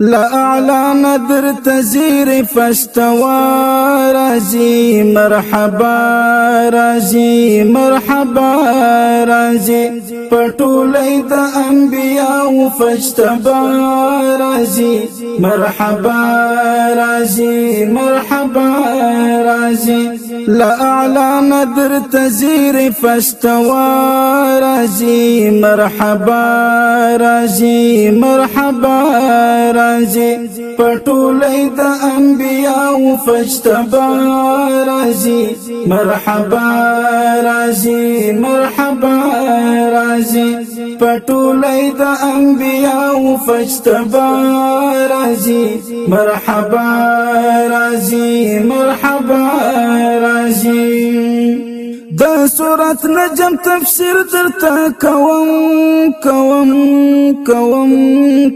لا ندر تزير فاستوى رازي مرحبا رازي مرحبا رازي. پټولې د انبياو فاستبا رازي. مرحبا رازي مرحبا رازي. لا أعلى ندر تزير فاستوى رازي. مرحبا رازي مرحبا رازي. پټولې د انبياو فاستبا رازي مرحبا رازي مرحبا رازي پټولې د انبياو فاستبا رازي مرحبا رازي مرحبا رازي د سورت نجم تفسیر درته کوم کوم کوم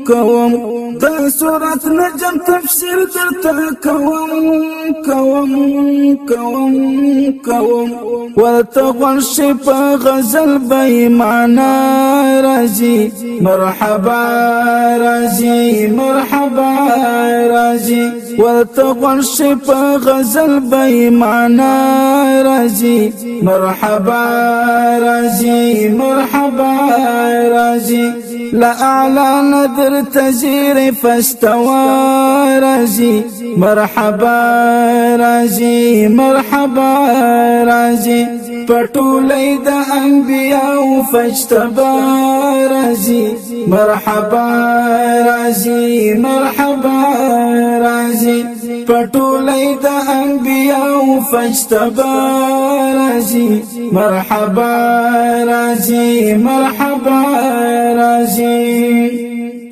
کوم. د سورت نجم تفسیر درته کوم کوم کوم کوم. ورته غرشي په غزل به معنا راځي. مرحبا راځي مرحبا راځي ورته په غزل به معنا راځي مرحبا رازي مرحبا رازي لا أعلى ندر تزير فاستوى رازي مرحبا رازي مرحبا رازي پټولې د انبياو فاجتبا رازي. مرحبا رازي مرحبا رازي. پټولې د انبياو فاجتبا رازي. مرحبا رازي مرحبا رازي.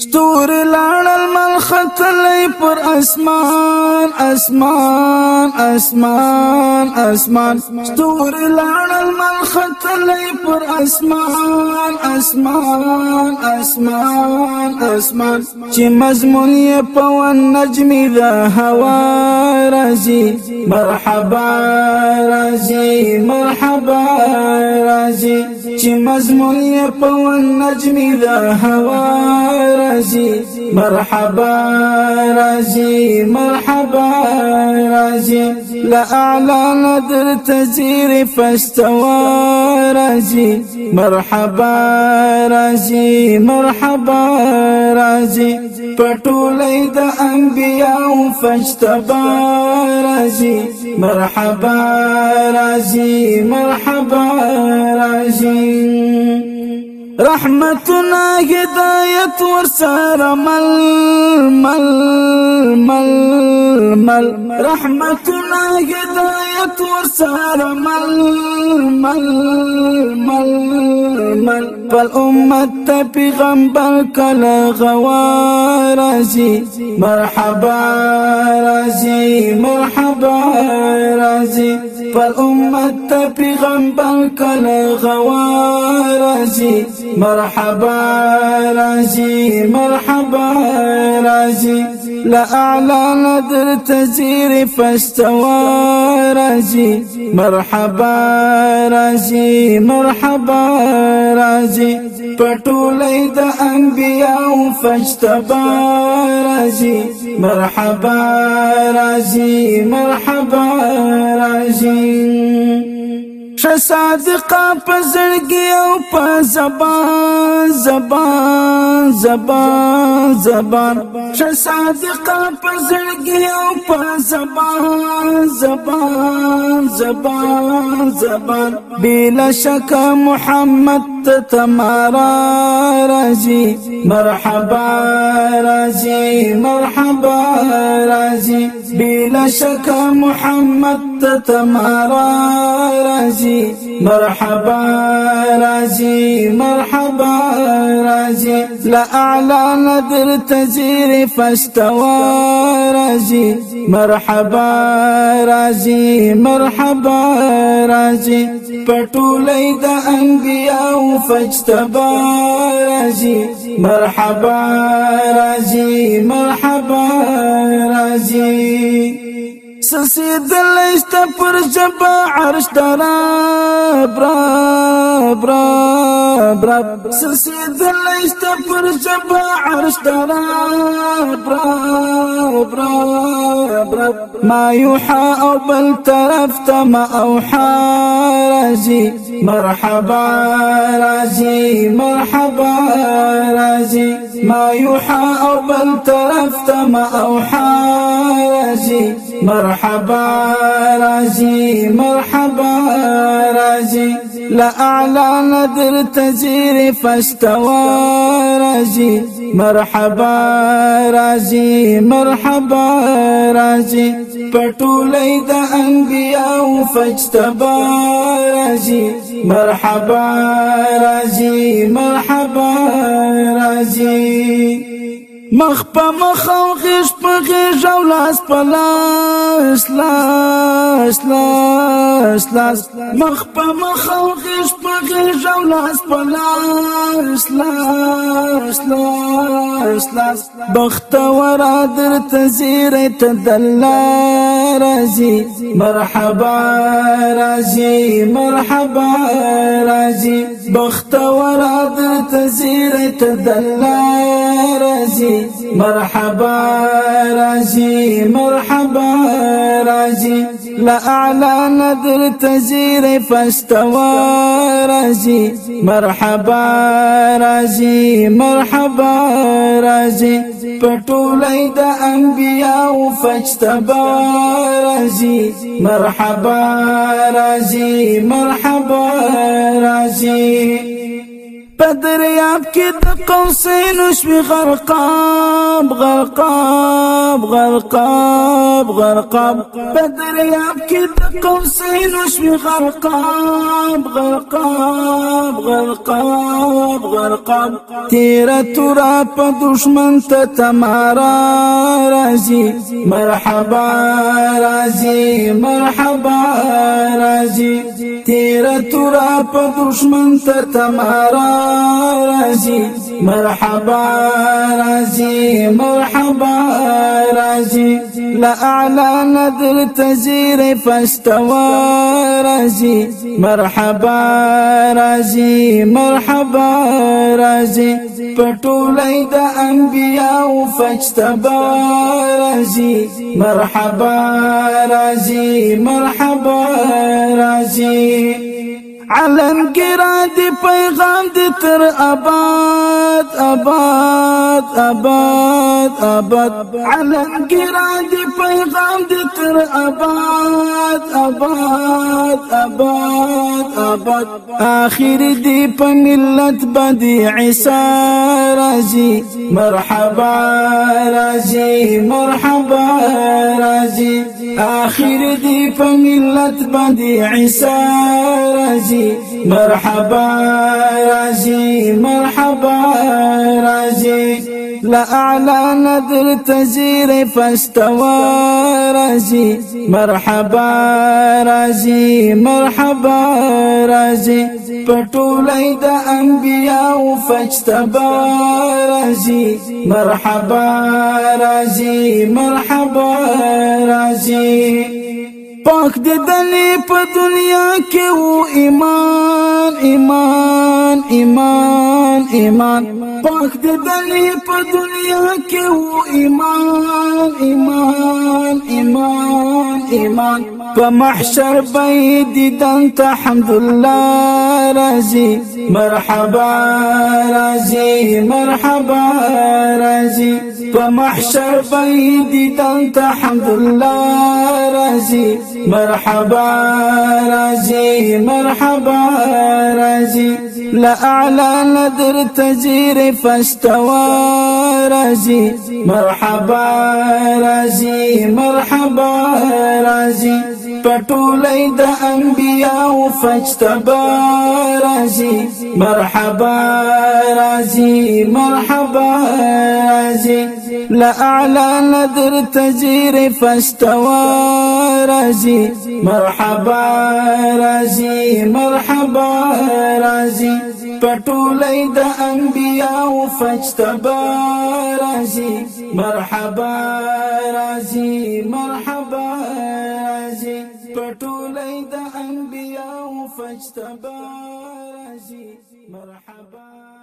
ستور لاړل مل خطلې پر اسمان اسمان اسمان اسمان. ستور لاړل مل خطلې پر اسمان اسمان اسمان اسمان. چې مضمون یې په نجم ذا هوا رازي مرحبا رازي مرحبا رازي چې مضمون یې په نجم ذا هوا رازي مرحبا رازي مرحبا رازي لا أعلى ندر تزير فاستوى رازي مرحبا رازي مرحبا رازي پټولې د انبياو فاجتبا رازي مرحبا رازي مرحبا رازي. رحمتنا هدایت ورسره مل مل مل مل. رحمتنا هدایت ورسره مل مل مل مل. بل امت پیغمبر غوا رازي مرحبا رازي مرحبا رازي بل امت پیغمبر کله غوا رازي مرحبا رازي مرحبا رازي لا أعلى ندر تزير فاستوى رازي مرحبا رازي مرحبا رازي پټولې د انبياو فاجتبا رازي مرحبا رازي مرحبا رازي ش صادقه پزړګي أو په زبان زبان زبان زبان. ش صادقه پزړګي أو په زبان زبان زبان زبان. بلا شک محمد تمارا رازي مرحبا رازي مرحبا رازي بلا شک محمد تمارا رازي مرحبا رازي مرحبا رازي لا أعلى ندر تزير فاستوى رازي مرحبا رازي مرحبا رازي پټولې د انبياو فاجتبا رازي مرحبا رازي مرحبا رازي سسید لیست پر جبا عرش دراب راب راب راب سسید لیست پر جبا عرش دراب راب راب راب ما يوحى أو بل طرف ما اوحى رازي مرحبا رازي مرحبا رازي ما يوحى أو بل ما أوحى رازي. مرحبا رازي مرحبا رازي. لأعلى نذر تزير فاستوى رازي. مرحبا رازي مرحبا رازي. پټولې د انبياو فاجتبا رازي مرحبا رازي مرحبا رازي مخ په مخ او غش په غش او لاس په لاس لاس لاس لاس. مخ په مخ او غش په غش لاس په لاس لاس لاس بخت ورا در تزیر تدلا رازي مرحبا رازي مرحبا رازي بخت ورا در تزیر تدلا رازي مرحبا رازي مرحبا رازي لأعلى نذر تزير فاستوى رازي. مرحبا رازي مرحبا رازي. پټولې د انبياو فاجتبا رازي. مرحبا رازي مرحبا رازي. بدرياب كده قوسين وشبي غرقاب غرقاب غرقاب غرقاب. بدرياب كده قوسين وشبي غرقاب غرقاب غرقاب غرقاب. تيرا ترى دشمن تتمارا رازي. مرحبا رازي مرحبا رازي. تيرا ترى دشمن تتمارا رازي مرحبا رازي مرحبا رازي لأعلى نذر تزير فاستوى رازي. مرحبا رازي مرحبا رازي. پټولې د انبياو فاجتبا رازي. مرحبا رازي مرحبا رازي. علم ګرا دی پیغام دی تر آباد آباد آباد آباد. علم ګرا دی پیغام دی تر آباد آباد آباد آباد. آخر دی په ملت باندې عیسی رازي مرحبا رازي مرحبا رازي آخر دی په ملت باندې رازي. مرحبا رازي مرحبا رازي. لأعلى نذر تزير فاستوى رازي. مرحبا رازي مرحبا رازي. پټولې د انبياو فاجتبا رازي. مرحبا رازي مرحبا رازي. پاک دې دلې په دنیا کې وو ایمان ایمان ایمان ایمان۔ پاک دې دلې په دنیا کې وو ایمان ایمان ایمان ایمان۔ په محشر بيد دنت الحمد لله رازي مرحبا رازي مرحبا رازي په محشر بيد دنت الحمد لله رازي مرحبا رازي مرحبا رازي لأعلى نذر تزير فاستوى رازي مرحبا رازي مرحبا رازي پټولې د انبياو فاجتبا رازي. مرحبا رازي مرحبا رازي. لأعلى نذر تزير فاستوى رازي. مرحبا رازي مرحبا رازي. پټولې د انبياو فاجتبا رازي. مرحبا رازي مرحبا ټولې د انبياو فجتبا راشي مرحبا.